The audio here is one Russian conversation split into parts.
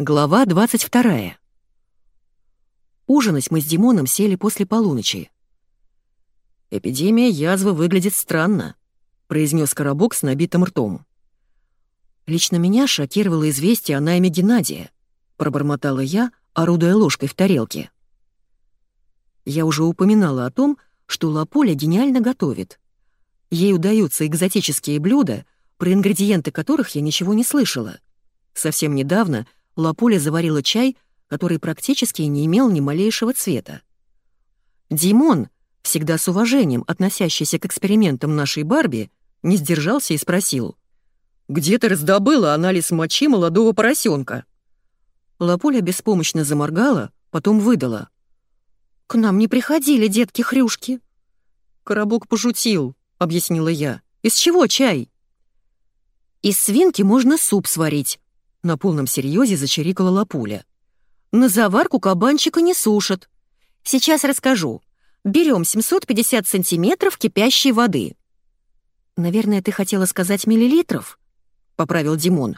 Глава 22. Ужинать мы с Димоном сели после полуночи. «Эпидемия язвы выглядит странно», — произнес Коробок с набитым ртом. «Лично меня шокировало известие о найме Геннадия», — пробормотала я, орудуя ложкой в тарелке. Я уже упоминала о том, что Лаполя гениально готовит. Ей удаются экзотические блюда, про ингредиенты которых я ничего не слышала. Совсем недавно — Лапуля заварила чай, который практически не имел ни малейшего цвета. Димон, всегда с уважением относящийся к экспериментам нашей Барби, не сдержался и спросил. «Где ты раздобыла анализ мочи молодого поросенка?» Лапуля беспомощно заморгала, потом выдала. «К нам не приходили детки-хрюшки». «Коробок пошутил», — объяснила я. «Из чего чай?» «Из свинки можно суп сварить», на полном серьезе зачирикала Лапуля. «На заварку кабанчика не сушат. Сейчас расскажу. Берем 750 сантиметров кипящей воды». «Наверное, ты хотела сказать миллилитров?» — поправил Димон.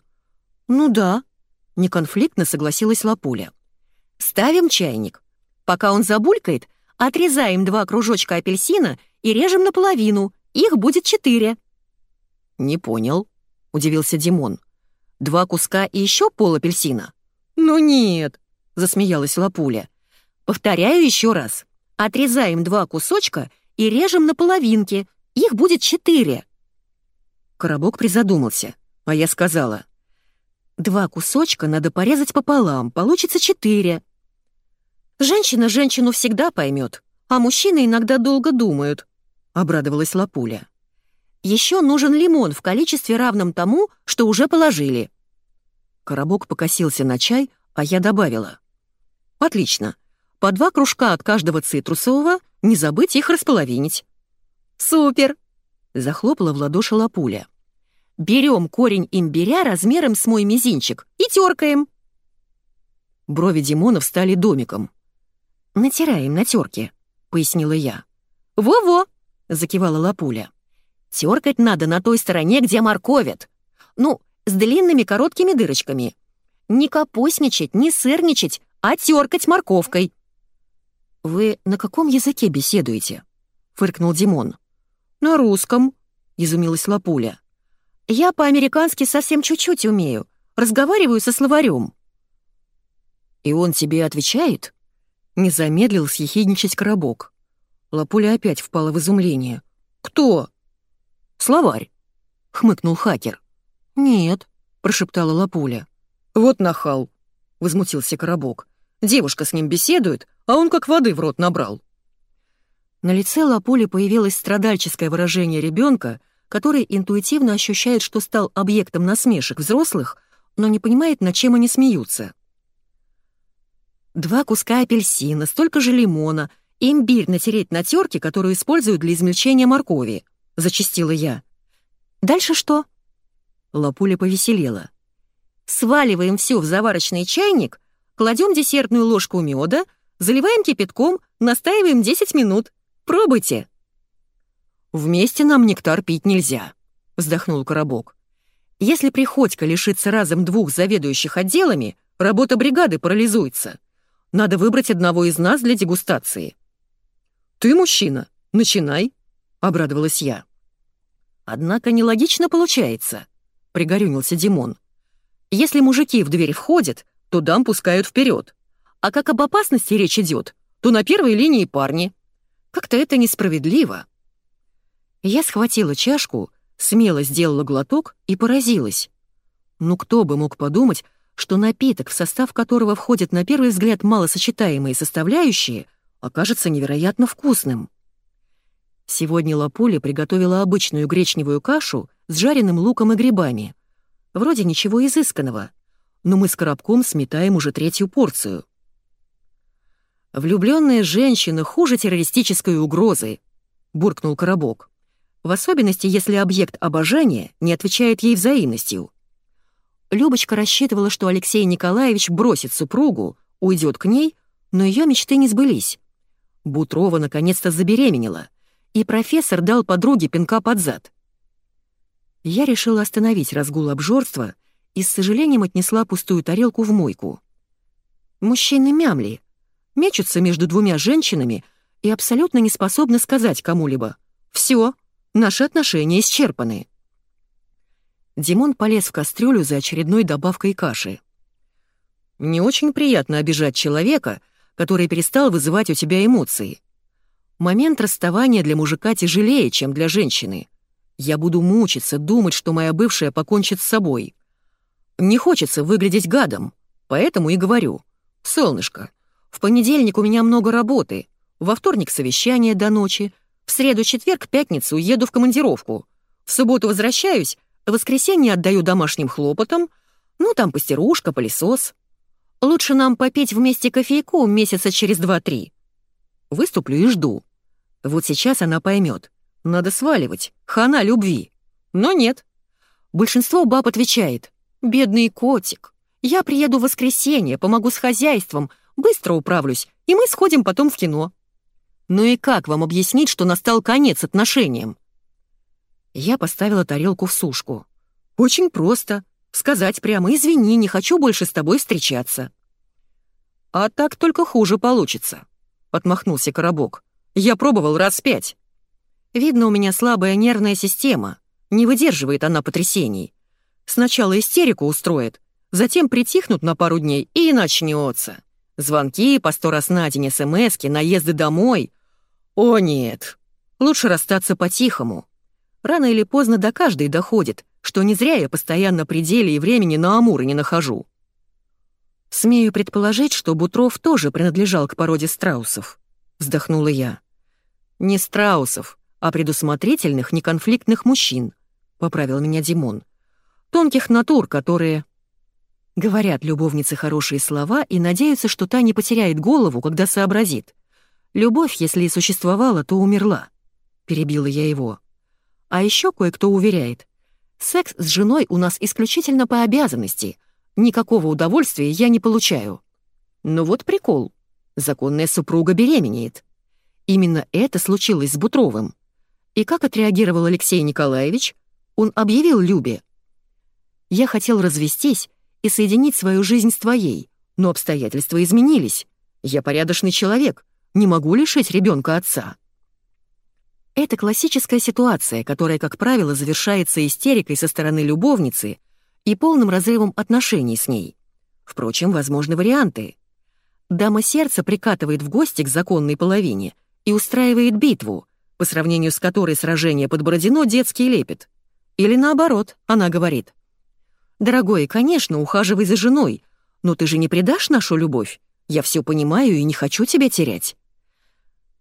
«Ну да», — неконфликтно согласилась Лапуля. «Ставим чайник. Пока он забулькает, отрезаем два кружочка апельсина и режем наполовину. Их будет четыре». «Не понял», — удивился Димон. Два куска и еще пол апельсина? Ну нет, засмеялась Лапуля. Повторяю еще раз. Отрезаем два кусочка и режем на половинки. Их будет четыре. Коробок призадумался, а я сказала. Два кусочка надо порезать пополам, получится четыре. Женщина женщину всегда поймет, а мужчины иногда долго думают, обрадовалась Лапуля. Еще нужен лимон в количестве равном тому, что уже положили». Коробок покосился на чай, а я добавила. «Отлично. По два кружка от каждого цитрусового, не забыть их располовинить». «Супер!» — захлопала в ладоши Лапуля. «Берем корень имбиря размером с мой мизинчик и теркаем». Брови Димона встали домиком. «Натираем на терке», — пояснила я. «Во-во!» — закивала Лапуля. Теркать надо на той стороне, где морковят. Ну, с длинными короткими дырочками. Не капустничать, не сырничать, а теркать морковкой. «Вы на каком языке беседуете?» — фыркнул Димон. «На русском», — изумилась Лапуля. «Я по-американски совсем чуть-чуть умею. Разговариваю со словарем». «И он тебе отвечает?» Не замедлил съехидничать коробок. Лапуля опять впала в изумление. «Кто?» «Словарь», — хмыкнул хакер. «Нет», — прошептала Лапуля. «Вот нахал», — возмутился Коробок. «Девушка с ним беседует, а он как воды в рот набрал». На лице Лапули появилось страдальческое выражение ребенка, который интуитивно ощущает, что стал объектом насмешек взрослых, но не понимает, над чем они смеются. Два куска апельсина, столько же лимона, имбирь натереть на терке, которую используют для измельчения моркови —— зачастила я. «Дальше что?» Лапуля повеселела. «Сваливаем все в заварочный чайник, кладем десертную ложку меда, заливаем кипятком, настаиваем 10 минут. Пробуйте!» «Вместе нам нектар пить нельзя», — вздохнул Коробок. «Если Приходько лишится разом двух заведующих отделами, работа бригады парализуется. Надо выбрать одного из нас для дегустации». «Ты мужчина, начинай», — обрадовалась я. «Однако нелогично получается», — пригорюнился Димон. «Если мужики в дверь входят, то дам пускают вперед. А как об опасности речь идет, то на первой линии парни. Как-то это несправедливо». Я схватила чашку, смело сделала глоток и поразилась. Ну кто бы мог подумать, что напиток, в состав которого входят на первый взгляд малосочетаемые составляющие, окажется невероятно вкусным. Сегодня Лапуля приготовила обычную гречневую кашу с жареным луком и грибами. Вроде ничего изысканного, но мы с коробком сметаем уже третью порцию. «Влюбленная женщина хуже террористической угрозы», — буркнул коробок. «В особенности, если объект обожания не отвечает ей взаимностью». Любочка рассчитывала, что Алексей Николаевич бросит супругу, уйдет к ней, но ее мечты не сбылись. Бутрова наконец-то забеременела — и профессор дал подруге пинка под зад. Я решила остановить разгул обжорства и с сожалением отнесла пустую тарелку в мойку. Мужчины мямли, мечутся между двумя женщинами и абсолютно не способны сказать кому-либо «Все, наши отношения исчерпаны». Димон полез в кастрюлю за очередной добавкой каши. «Не очень приятно обижать человека, который перестал вызывать у тебя эмоции. Момент расставания для мужика тяжелее, чем для женщины. Я буду мучиться, думать, что моя бывшая покончит с собой. Не хочется выглядеть гадом, поэтому и говорю. Солнышко, в понедельник у меня много работы, во вторник совещание до ночи, в среду, четверг, пятницу еду в командировку, в субботу возвращаюсь, в воскресенье отдаю домашним хлопотам, ну там постирушка, пылесос. Лучше нам попить вместе кофейку месяца через два-три. Выступлю и жду. Вот сейчас она поймет. Надо сваливать, хана любви. Но нет. Большинство баб отвечает. «Бедный котик, я приеду в воскресенье, помогу с хозяйством, быстро управлюсь, и мы сходим потом в кино». Ну и как вам объяснить, что настал конец отношениям? Я поставила тарелку в сушку. Очень просто. Сказать прямо «извини, не хочу больше с тобой встречаться». «А так только хуже получится», — отмахнулся Коробок. «Я пробовал раз пять». Видно, у меня слабая нервная система. Не выдерживает она потрясений. Сначала истерику устроит, затем притихнут на пару дней и начнется. Звонки по сто раз на день, смски, наезды домой. О нет, лучше расстаться по-тихому. Рано или поздно до каждой доходит, что не зря я постоянно при деле и времени на Амуры не нахожу. Смею предположить, что Бутров тоже принадлежал к породе страусов. Вздохнула я. Не страусов, а предусмотрительных, неконфликтных мужчин, поправил меня Димон. Тонких натур, которые... Говорят любовницы хорошие слова и надеются, что та не потеряет голову, когда сообразит. Любовь, если и существовала, то умерла. Перебила я его. А еще кое-кто уверяет. Секс с женой у нас исключительно по обязанности. Никакого удовольствия я не получаю. Но вот прикол. Законная супруга беременеет. Именно это случилось с Бутровым. И как отреагировал Алексей Николаевич? Он объявил Любе. «Я хотел развестись и соединить свою жизнь с твоей, но обстоятельства изменились. Я порядочный человек, не могу лишить ребенка отца». Это классическая ситуация, которая, как правило, завершается истерикой со стороны любовницы и полным разрывом отношений с ней. Впрочем, возможны варианты. Дама сердца прикатывает в гости к законной половине и устраивает битву, по сравнению с которой сражение под Бородино детский лепет. Или наоборот, она говорит. «Дорогой, конечно, ухаживай за женой, но ты же не предашь нашу любовь. Я все понимаю и не хочу тебя терять».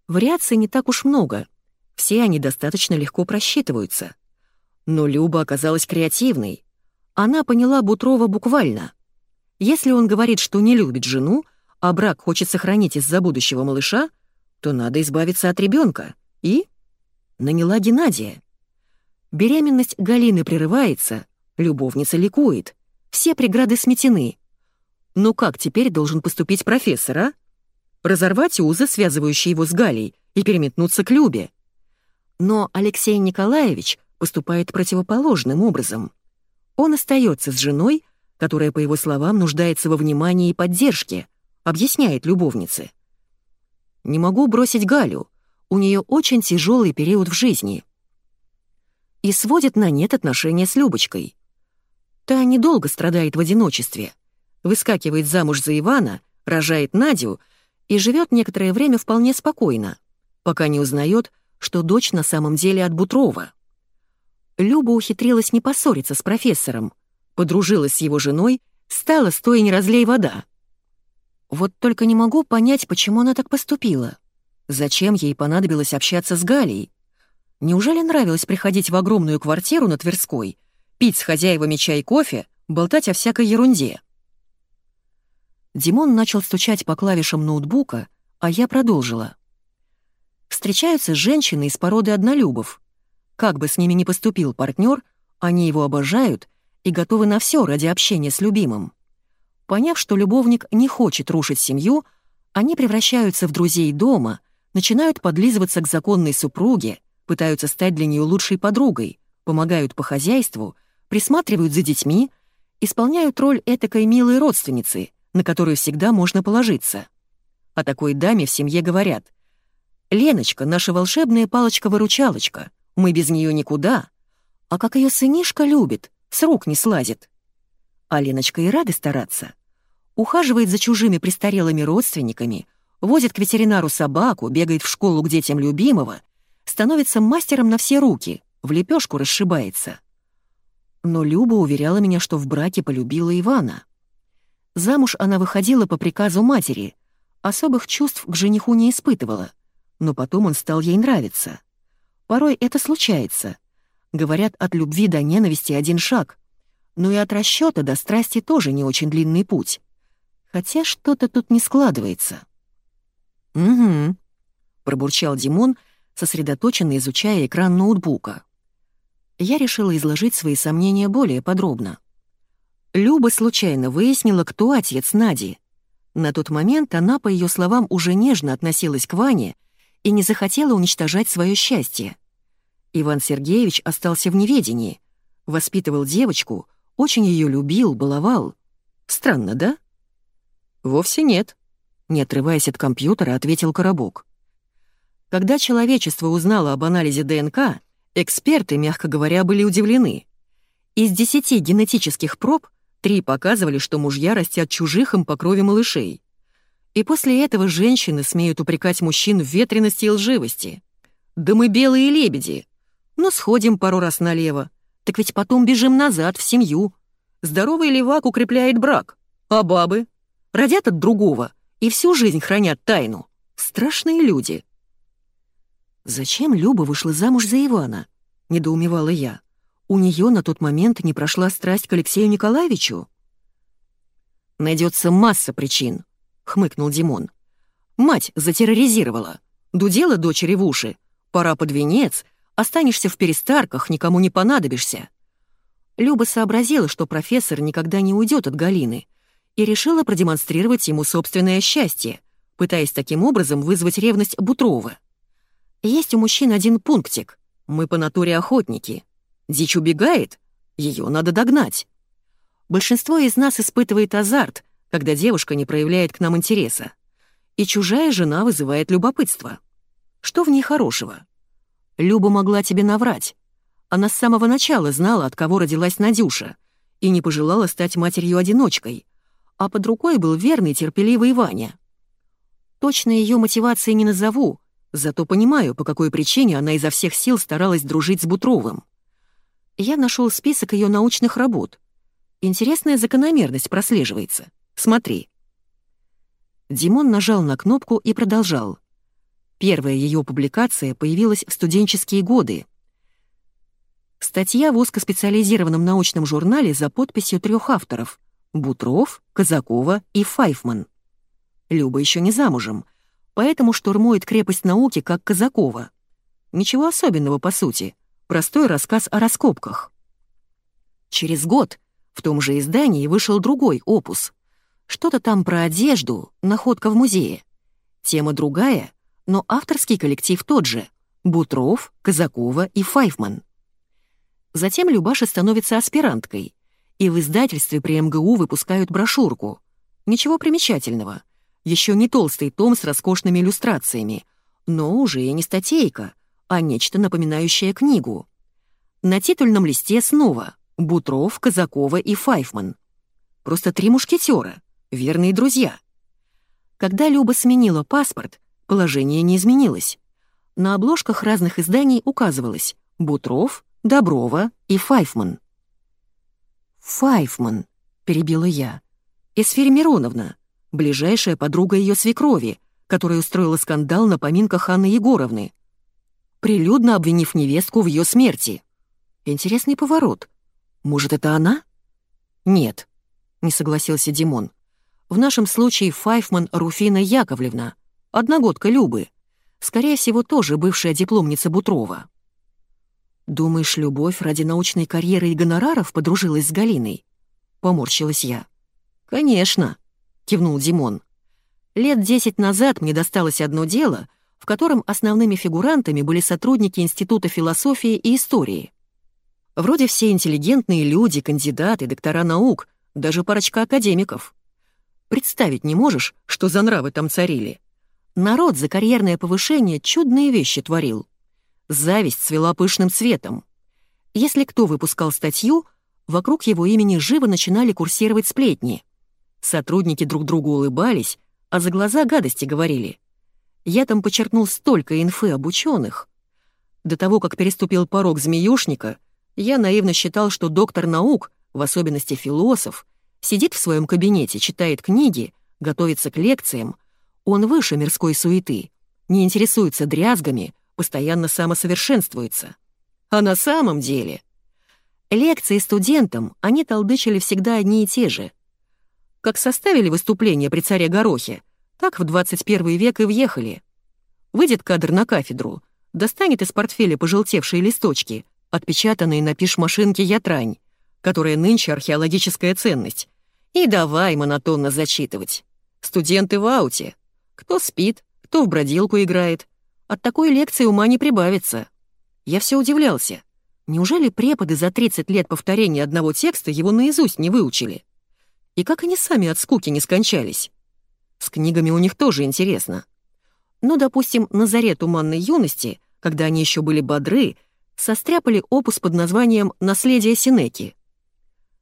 Вариаций не так уж много. Все они достаточно легко просчитываются. Но Люба оказалась креативной. Она поняла Бутрова буквально. Если он говорит, что не любит жену, а брак хочет сохранить из-за будущего малыша, то надо избавиться от ребенка и наняла Геннадия. Беременность Галины прерывается, любовница ликует, все преграды сметены. Ну как теперь должен поступить профессор, а? Разорвать узы, связывающие его с Галей, и переметнуться к Любе. Но Алексей Николаевич поступает противоположным образом. Он остается с женой, которая, по его словам, нуждается во внимании и поддержке, объясняет любовнице. «Не могу бросить Галю, у нее очень тяжелый период в жизни. И сводит на нет отношения с Любочкой. Та недолго страдает в одиночестве, выскакивает замуж за Ивана, рожает Надю и живет некоторое время вполне спокойно, пока не узнает, что дочь на самом деле от Бутрова. Люба ухитрилась не поссориться с профессором, подружилась с его женой, стала стоя не разлей вода. Вот только не могу понять, почему она так поступила. Зачем ей понадобилось общаться с Галей? Неужели нравилось приходить в огромную квартиру на Тверской, пить с хозяевами чай и кофе, болтать о всякой ерунде? Димон начал стучать по клавишам ноутбука, а я продолжила. Встречаются женщины из породы однолюбов. Как бы с ними ни поступил партнер, они его обожают и готовы на все ради общения с любимым. Поняв, что любовник не хочет рушить семью, они превращаются в друзей дома — начинают подлизываться к законной супруге, пытаются стать для нее лучшей подругой, помогают по хозяйству, присматривают за детьми Исполняют роль этакой милой родственницы, на которую всегда можно положиться. О такой даме в семье говорят. «Леночка, наша волшебная палочка-выручалочка, мы без нее никуда. А как ее сынишка любит, с рук не слазит». А Леночка и рада стараться. Ухаживает за чужими престарелыми родственниками, возит к ветеринару собаку, бегает в школу к детям любимого, становится мастером на все руки, в лепешку расшибается. Но Люба уверяла меня, что в браке полюбила Ивана. Замуж она выходила по приказу матери, особых чувств к жениху не испытывала, но потом он стал ей нравиться. Порой это случается. Говорят, от любви до ненависти один шаг, но и от расчета до страсти тоже не очень длинный путь. Хотя что-то тут не складывается. «Угу», — пробурчал Димон, сосредоточенно изучая экран ноутбука я решила изложить свои сомнения более подробно. Люба случайно выяснила, кто отец Нади. На тот момент она, по ее словам, уже нежно относилась к Ване и не захотела уничтожать свое счастье. Иван Сергеевич остался в неведении, воспитывал девочку, очень ее любил, баловал. Странно, да? Вовсе нет, не отрываясь от компьютера, ответил Коробок. Когда человечество узнало об анализе ДНК, Эксперты, мягко говоря, были удивлены. Из десяти генетических проб три показывали, что мужья растят чужих им по крови малышей. И после этого женщины смеют упрекать мужчин в ветренности и лживости. Да мы белые лебеди. Но сходим пару раз налево. Так ведь потом бежим назад, в семью. Здоровый левак укрепляет брак. А бабы? Родят от другого и всю жизнь хранят тайну. Страшные люди. «Зачем Люба вышла замуж за Ивана?» — недоумевала я. «У нее на тот момент не прошла страсть к Алексею Николаевичу?» «Найдется масса причин», — хмыкнул Димон. «Мать затерроризировала. Дудела дочери в уши. Пора под венец. Останешься в перестарках, никому не понадобишься». Люба сообразила, что профессор никогда не уйдет от Галины, и решила продемонстрировать ему собственное счастье, пытаясь таким образом вызвать ревность Бутрова. Есть у мужчин один пунктик. Мы по натуре охотники. Дичь убегает, ее надо догнать. Большинство из нас испытывает азарт, когда девушка не проявляет к нам интереса. И чужая жена вызывает любопытство. Что в ней хорошего? Люба могла тебе наврать. Она с самого начала знала, от кого родилась Надюша, и не пожелала стать матерью-одиночкой, а под рукой был верный терпеливый Ваня. Точно ее мотивации не назову, Зато понимаю, по какой причине она изо всех сил старалась дружить с Бутровым. Я нашел список ее научных работ. Интересная закономерность прослеживается. Смотри. Димон нажал на кнопку и продолжал. Первая ее публикация появилась в студенческие годы. Статья в узкоспециализированном научном журнале за подписью трех авторов — Бутров, Казакова и Файфман. Люба еще не замужем — поэтому штурмует крепость науки как Казакова. Ничего особенного, по сути. Простой рассказ о раскопках. Через год в том же издании вышел другой опус. Что-то там про одежду, находка в музее. Тема другая, но авторский коллектив тот же — Бутров, Казакова и Файфман. Затем Любаша становится аспиранткой, и в издательстве при МГУ выпускают брошюрку. Ничего примечательного — еще не толстый том с роскошными иллюстрациями, но уже и не статейка, а нечто напоминающее книгу. На титульном листе снова Бутров, Казакова и Файфман. Просто три мушкетера, верные друзья. Когда Люба сменила паспорт, положение не изменилось. На обложках разных изданий указывалось Бутров, Доброва и Файфман. «Файфман», — перебила я. «Эсфирь Мироновна, ближайшая подруга ее свекрови, которая устроила скандал на поминках Анны Егоровны, прилюдно обвинив невестку в ее смерти. Интересный поворот. Может, это она? Нет, не согласился Димон. В нашем случае Файфман Руфина Яковлевна, одногодка Любы, скорее всего, тоже бывшая дипломница Бутрова. «Думаешь, любовь ради научной карьеры и гонораров подружилась с Галиной?» — поморщилась я. «Конечно», кивнул Димон. Лет десять назад мне досталось одно дело, в котором основными фигурантами были сотрудники Института философии и истории. Вроде все интеллигентные люди, кандидаты, доктора наук, даже парочка академиков. Представить не можешь, что за нравы там царили. Народ за карьерное повышение чудные вещи творил. Зависть цвела пышным цветом. Если кто выпускал статью, вокруг его имени живо начинали курсировать сплетни. Сотрудники друг другу улыбались, а за глаза гадости говорили. Я там почерпнул столько инфы об ученых. До того, как переступил порог змеюшника, я наивно считал, что доктор наук, в особенности философ, сидит в своем кабинете, читает книги, готовится к лекциям. Он выше мирской суеты, не интересуется дрязгами, постоянно самосовершенствуется. А на самом деле... Лекции студентам они толдычили всегда одни и те же. Как составили выступление при царе Горохе, так в 21 век и въехали. Выйдет кадр на кафедру, достанет из портфеля пожелтевшие листочки, отпечатанные на пиш-машинке «Ятрань», которая нынче археологическая ценность, и давай монотонно зачитывать. Студенты в ауте. Кто спит, кто в бродилку играет. От такой лекции ума не прибавится. Я все удивлялся. Неужели преподы за 30 лет повторения одного текста его наизусть не выучили? И как они сами от скуки не скончались? С книгами у них тоже интересно. Ну, допустим, на заре туманной юности, когда они еще были бодры, состряпали опус под названием «Наследие Синеки».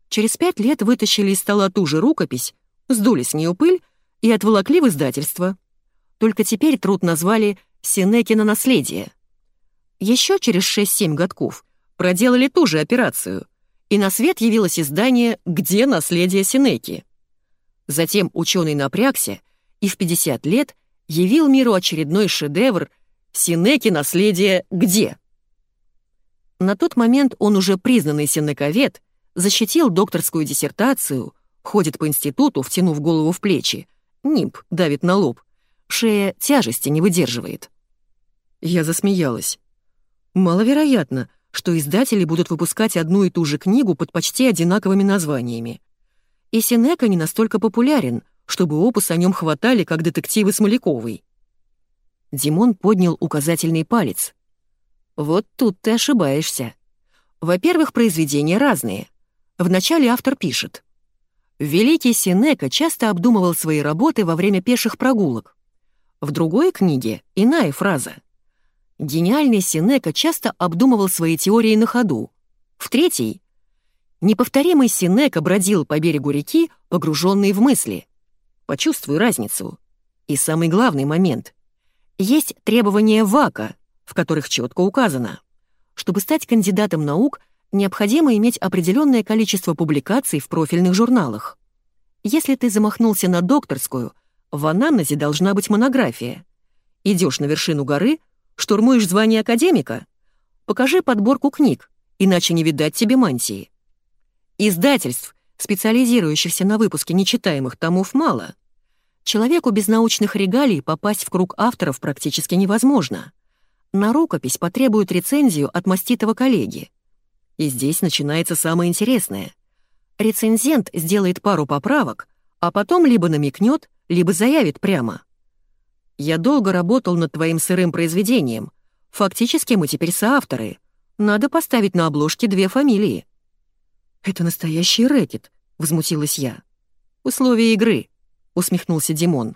Через пять лет вытащили из стола ту же рукопись, сдули с нее пыль и отволокли в издательство. Только теперь труд назвали «Синекино наследие». Еще через 6-7 годков проделали ту же операцию, и на свет явилось издание «Где наследие Синеки?». Затем ученый напрягся и в 50 лет явил миру очередной шедевр «Синеки наследие где?». На тот момент он уже признанный синековед, защитил докторскую диссертацию, ходит по институту, втянув голову в плечи, нимб давит на лоб, шея тяжести не выдерживает. Я засмеялась. Маловероятно, что издатели будут выпускать одну и ту же книгу под почти одинаковыми названиями. И Синека не настолько популярен, чтобы опус о нем хватали, как детективы Смоляковой. Димон поднял указательный палец. Вот тут ты ошибаешься. Во-первых, произведения разные. Вначале автор пишет. Великий Синека часто обдумывал свои работы во время пеших прогулок. В другой книге иная фраза. Гениальный Синека часто обдумывал свои теории на ходу. В третьей Неповторимый Синека бродил по берегу реки, погруженный в мысли. Почувствуй разницу. И самый главный момент. Есть требования ВАКа, в которых четко указано. Чтобы стать кандидатом наук, необходимо иметь определенное количество публикаций в профильных журналах. Если ты замахнулся на докторскую, в анамнезе должна быть монография. Идешь на вершину горы, штурмуешь звание академика, покажи подборку книг, иначе не видать тебе мантии. Издательств, специализирующихся на выпуске нечитаемых томов, мало. Человеку без научных регалий попасть в круг авторов практически невозможно. На рукопись потребуют рецензию от маститого коллеги. И здесь начинается самое интересное. Рецензент сделает пару поправок, а потом либо намекнет, либо заявит прямо. «Я долго работал над твоим сырым произведением. Фактически мы теперь соавторы. Надо поставить на обложке две фамилии». «Это настоящий рэкет», — возмутилась я. «Условия игры», — усмехнулся Димон.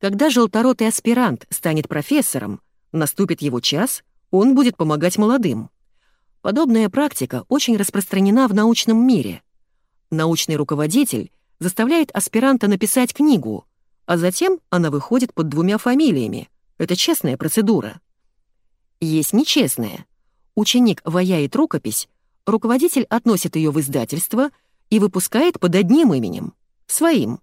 «Когда желторотый аспирант станет профессором, наступит его час, он будет помогать молодым. Подобная практика очень распространена в научном мире. Научный руководитель заставляет аспиранта написать книгу, а затем она выходит под двумя фамилиями. Это честная процедура. Есть нечестная. Ученик ваяет рукопись, Руководитель относит ее в издательство и выпускает под одним именем — своим.